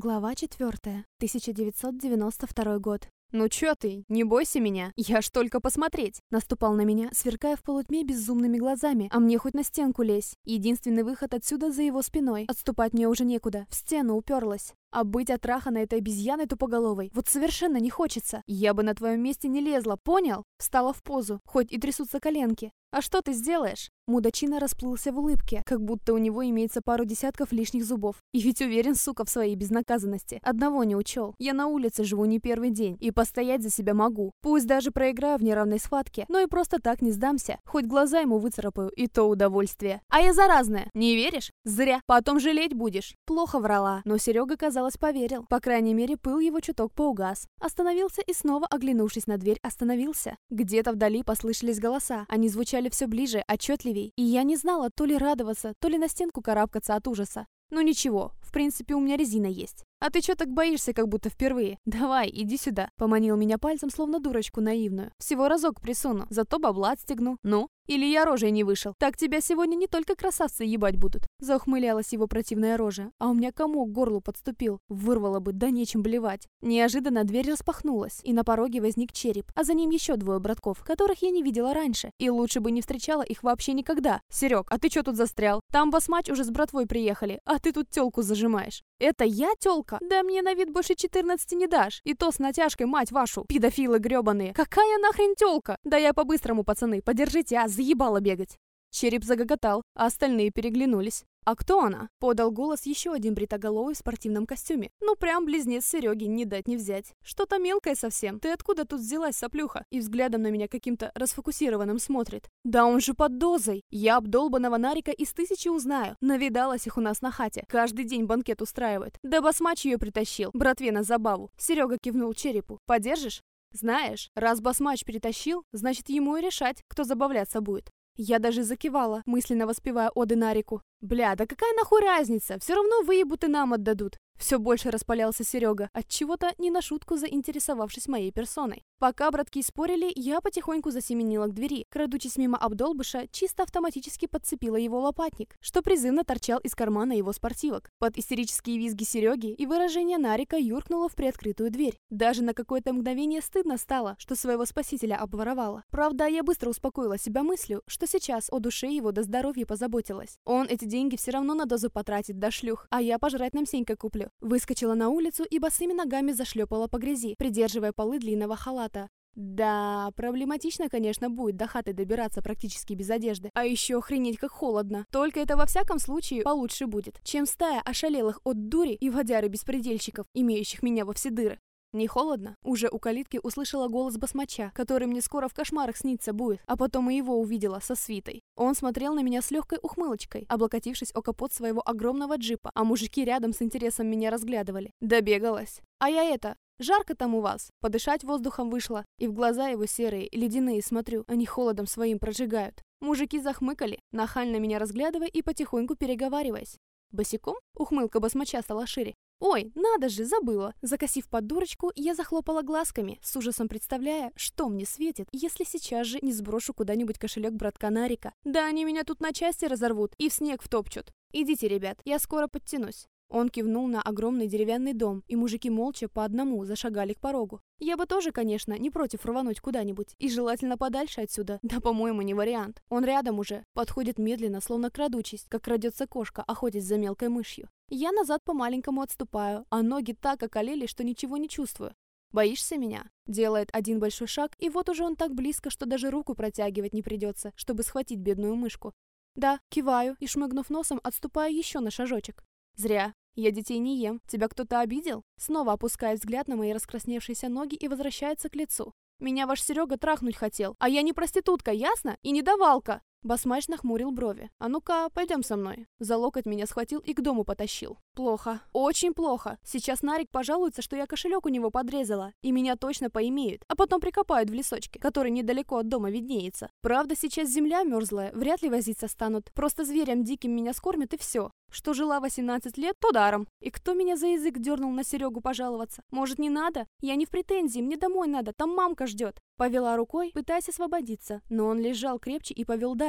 Глава 4. 1992 год. «Ну чё ты? Не бойся меня. Я ж только посмотреть!» Наступал на меня, сверкая в полутьме безумными глазами. А мне хоть на стенку лезь. Единственный выход отсюда за его спиной. Отступать мне уже некуда. В стену уперлась. А быть отраханной этой обезьяной тупоголовой вот совершенно не хочется. Я бы на твоем месте не лезла, понял? Встала в позу, хоть и трясутся коленки. «А что ты сделаешь?» Мудачина расплылся в улыбке, как будто у него имеется пару десятков лишних зубов. И ведь уверен, сука, в своей безнаказанности. Одного не учел. Я на улице живу не первый день, и постоять за себя могу. Пусть даже проиграю в неравной схватке, но и просто так не сдамся. Хоть глаза ему выцарапаю, и то удовольствие. А я заразная, не веришь? Зря. Потом жалеть будешь. Плохо врала, но Серега, казалось, поверил. По крайней мере, пыл его чуток поугас. Остановился и снова, оглянувшись на дверь, остановился. Где-то вдали послышались голоса. Они звучали все ближе, отчетливей, и я не знала то ли радоваться, то ли на стенку карабкаться от ужаса. Ну ничего, в принципе, у меня резина есть. А ты чё так боишься, как будто впервые? Давай, иди сюда. Поманил меня пальцем, словно дурочку наивную. Всего разок присуну, зато бабла отстегну. Ну? Или я рожей не вышел? Так тебя сегодня не только красавцы ебать будут. Заухмылялась его противная рожа, а у меня комок к горлу подступил. Вырвало бы, да нечем блевать. Неожиданно дверь распахнулась, и на пороге возник череп, а за ним еще двое братков, которых я не видела раньше. И лучше бы не встречала их вообще никогда. Серег, а ты чё тут застрял? Там басмач уже с братвой приехали, а ты тут тёлку зажимаешь. Это я тёлка? Да мне на вид больше 14 не дашь. И то с натяжкой, мать вашу. Пидофилы грёбаные. Какая нахрен тёлка? Да я по-быстрому, пацаны, подержите, а заебало бегать. Череп загоготал, а остальные переглянулись. «А кто она?» — подал голос еще один бритоголовый в спортивном костюме. «Ну прям близнец Сереги, не дать не взять. Что-то мелкое совсем. Ты откуда тут взялась, соплюха?» И взглядом на меня каким-то расфокусированным смотрит. «Да он же под дозой! Я обдолбанного Нарика из тысячи узнаю. Навидалась их у нас на хате. Каждый день банкет устраивает. Да басмач ее притащил. Братве на забаву». Серега кивнул черепу. «Подержишь?» Знаешь, раз басмач перетащил, значит ему и решать, кто забавляться будет. Я даже закивала, мысленно воспевая оды Нарику. Бля, да какая нахуй разница? Все равно выебут и нам отдадут. Все больше распалялся Серега, от чего-то не на шутку заинтересовавшись моей персоной. Пока братки спорили, я потихоньку засеменила к двери. Крадучись мимо Абдолбыша, чисто автоматически подцепила его лопатник, что призывно торчал из кармана его спортивок. Под истерические визги Сереги и выражение Нарика юркнула в приоткрытую дверь. Даже на какое-то мгновение стыдно стало, что своего спасителя обворовала. Правда, я быстро успокоила себя мыслью, что сейчас о душе его до здоровья позаботилась. Он эти деньги все равно на дозу потратит до шлюх, а я пожрать нам Сенькой куплю. Выскочила на улицу и босыми ногами зашлепала по грязи, придерживая полы длинного халата. Да, проблематично, конечно, будет до хаты добираться практически без одежды. А еще охренеть как холодно. Только это во всяком случае получше будет, чем стая ошалелых от дури и водяры-беспредельщиков, имеющих меня во все дыры. Не холодно? Уже у калитки услышала голос басмача, который мне скоро в кошмарах снится будет, а потом и его увидела со свитой. Он смотрел на меня с легкой ухмылочкой, облокотившись о капот своего огромного джипа, а мужики рядом с интересом меня разглядывали. Добегалась. А я это, Жарко там у вас. Подышать воздухом вышло. И в глаза его серые, ледяные смотрю. Они холодом своим прожигают. Мужики захмыкали, нахально меня разглядывая и потихоньку переговариваясь. Босиком? Ухмылка басмача стала шире. «Ой, надо же, забыла!» Закосив под дурочку, я захлопала глазками, с ужасом представляя, что мне светит, если сейчас же не сброшу куда-нибудь кошелек братка Нарика. Да они меня тут на части разорвут и в снег втопчут. Идите, ребят, я скоро подтянусь. Он кивнул на огромный деревянный дом, и мужики молча по одному зашагали к порогу. Я бы тоже, конечно, не против рвануть куда-нибудь, и желательно подальше отсюда, да, по-моему, не вариант. Он рядом уже, подходит медленно, словно крадучись, как крадется кошка, охотясь за мелкой мышью. Я назад по-маленькому отступаю, а ноги так околели, что ничего не чувствую. «Боишься меня?» Делает один большой шаг, и вот уже он так близко, что даже руку протягивать не придется, чтобы схватить бедную мышку. Да, киваю и, шмыгнув носом, отступаю еще на шажочек. Зря. Я детей не ем. Тебя кто-то обидел? Снова опускает взгляд на мои раскрасневшиеся ноги и возвращается к лицу. Меня ваш Серега трахнуть хотел, а я не проститутка, ясно? И не давалка. Басмач нахмурил брови. «А ну-ка, пойдем со мной». За локоть меня схватил и к дому потащил. Плохо. Очень плохо. Сейчас Нарик пожалуется, что я кошелек у него подрезала, и меня точно поимеют, а потом прикопают в лесочке, который недалеко от дома виднеется. Правда, сейчас земля мерзлая, вряд ли возиться станут. Просто зверям диким меня скормят и все. Что жила 18 лет, то даром. И кто меня за язык дернул на Серегу пожаловаться? Может, не надо? Я не в претензии, мне домой надо, там мамка ждет. Повела рукой, пытаясь освободиться, но он лежал крепче и повел дальше.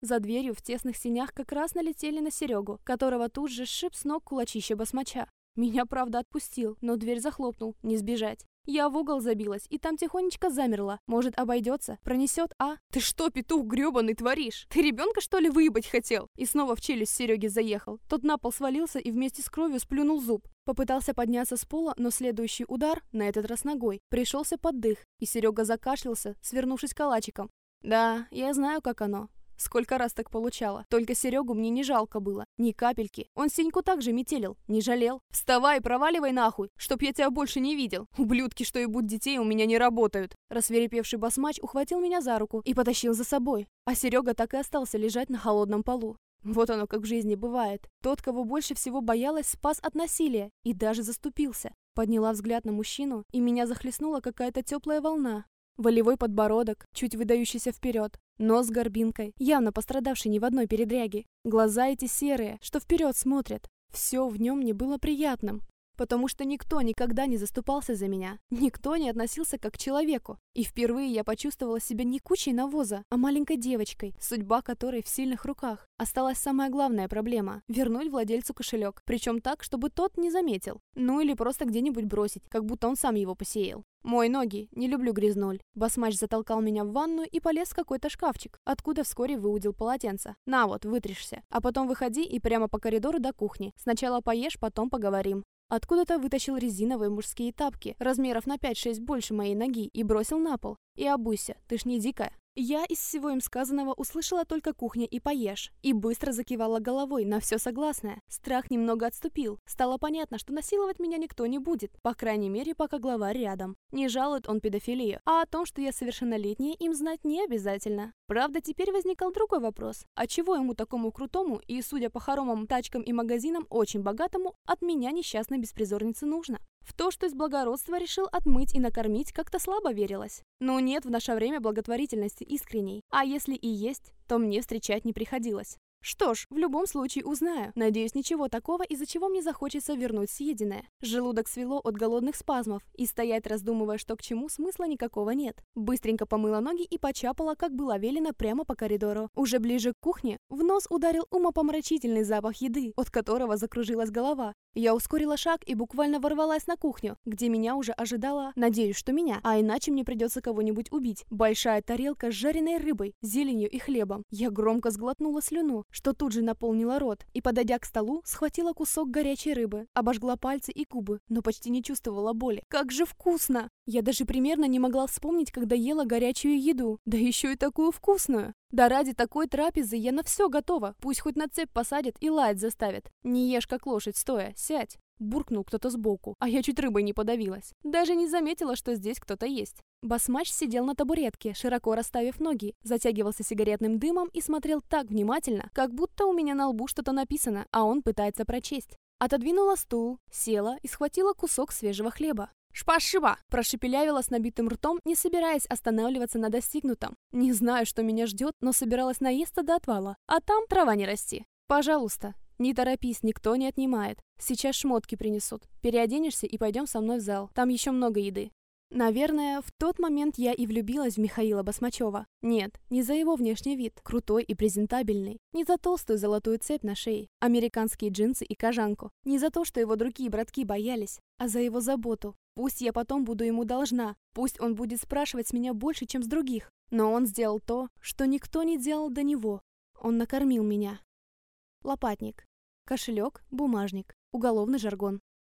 За дверью в тесных синях как раз налетели на Серегу, которого тут же сшиб с ног кулачище басмача. Меня, правда, отпустил, но дверь захлопнул, не сбежать. Я в угол забилась, и там тихонечко замерла. Может, обойдется? Пронесет, а? Ты что, петух гребаный, творишь? Ты ребенка, что ли, выебать хотел? И снова в челюсть Сереги заехал. Тот на пол свалился и вместе с кровью сплюнул зуб. Попытался подняться с пола, но следующий удар, на этот раз ногой, пришелся под дых, и Серега закашлялся, свернувшись калачиком. Да, я знаю, как оно. Сколько раз так получала. Только Серегу мне не жалко было. Ни капельки. Он Сеньку также метелил. Не жалел. Вставай, проваливай нахуй, чтоб я тебя больше не видел. Ублюдки, что и будь детей, у меня не работают. Рассверепевший басмач ухватил меня за руку и потащил за собой. А Серега так и остался лежать на холодном полу. Вот оно как в жизни бывает. Тот, кого больше всего боялась, спас от насилия и даже заступился. Подняла взгляд на мужчину, и меня захлестнула какая-то теплая волна. Волевой подбородок, чуть выдающийся вперед, нос с горбинкой, явно пострадавший ни в одной передряге. Глаза эти серые, что вперед смотрят. Все в нем не было приятным потому что никто никогда не заступался за меня. Никто не относился как к человеку. И впервые я почувствовала себя не кучей навоза, а маленькой девочкой, судьба которой в сильных руках. Осталась самая главная проблема – вернуть владельцу кошелек. Причем так, чтобы тот не заметил. Ну или просто где-нибудь бросить, как будто он сам его посеял. «Мой ноги, не люблю грязноль». Басмач затолкал меня в ванную и полез в какой-то шкафчик, откуда вскоре выудил полотенце. «На вот, вытришься. А потом выходи и прямо по коридору до кухни. Сначала поешь, потом поговорим». Откуда-то вытащил резиновые мужские тапки, размеров на 5-6 больше моей ноги, и бросил на пол. «И обуйся, ты ж не дикая». Я из всего им сказанного услышала только кухня и поешь, и быстро закивала головой на все согласное. Страх немного отступил. Стало понятно, что насиловать меня никто не будет, по крайней мере, пока главарь рядом. Не жалует он педофилию, а о том, что я совершеннолетняя, им знать не обязательно. Правда, теперь возникал другой вопрос. А чего ему такому крутому и, судя по хоромам, тачкам и магазинам, очень богатому, от меня несчастной беспризорницы нужно? В то, что из благородства решил отмыть и накормить, как-то слабо верилось. Но нет в наше время благотворительности искренней. А если и есть, то мне встречать не приходилось. Что ж, в любом случае узнаю. Надеюсь, ничего такого, из-за чего мне захочется вернуть съеденное. Желудок свело от голодных спазмов, и стоять, раздумывая, что к чему, смысла никакого нет. Быстренько помыла ноги и почапала, как было велено, прямо по коридору. Уже ближе к кухне в нос ударил умопомрачительный запах еды, от которого закружилась голова. Я ускорила шаг и буквально ворвалась на кухню, где меня уже ожидала, надеюсь, что меня, а иначе мне придется кого-нибудь убить. Большая тарелка с жареной рыбой, зеленью и хлебом. Я громко сглотнула слюну, что тут же наполнила рот, и, подойдя к столу, схватила кусок горячей рыбы, обожгла пальцы и губы, но почти не чувствовала боли. Как же вкусно! Я даже примерно не могла вспомнить, когда ела горячую еду, да еще и такую вкусную. Да ради такой трапезы я на все готова. Пусть хоть на цепь посадят и лаять заставят. Не ешь как лошадь стоя, сядь. Буркнул кто-то сбоку, а я чуть рыбой не подавилась. Даже не заметила, что здесь кто-то есть. Басмач сидел на табуретке, широко расставив ноги, затягивался сигаретным дымом и смотрел так внимательно, как будто у меня на лбу что-то написано, а он пытается прочесть. Отодвинула стул, села и схватила кусок свежего хлеба. «Шпашиба!» – прошепелявила с набитым ртом, не собираясь останавливаться на достигнутом. Не знаю, что меня ждет, но собиралась наесться до отвала, а там трава не расти. «Пожалуйста, не торопись, никто не отнимает. Сейчас шмотки принесут. Переоденешься и пойдем со мной в зал. Там еще много еды. Наверное, в тот момент я и влюбилась в Михаила Басмачева. Нет, не за его внешний вид, крутой и презентабельный, не за толстую золотую цепь на шее, американские джинсы и кожанку, не за то, что его другие братки боялись, а за его заботу. Пусть я потом буду ему должна, пусть он будет спрашивать с меня больше, чем с других, но он сделал то, что никто не делал до него. Он накормил меня. Лопатник. Кошелек, бумажник, уголовный жаргон.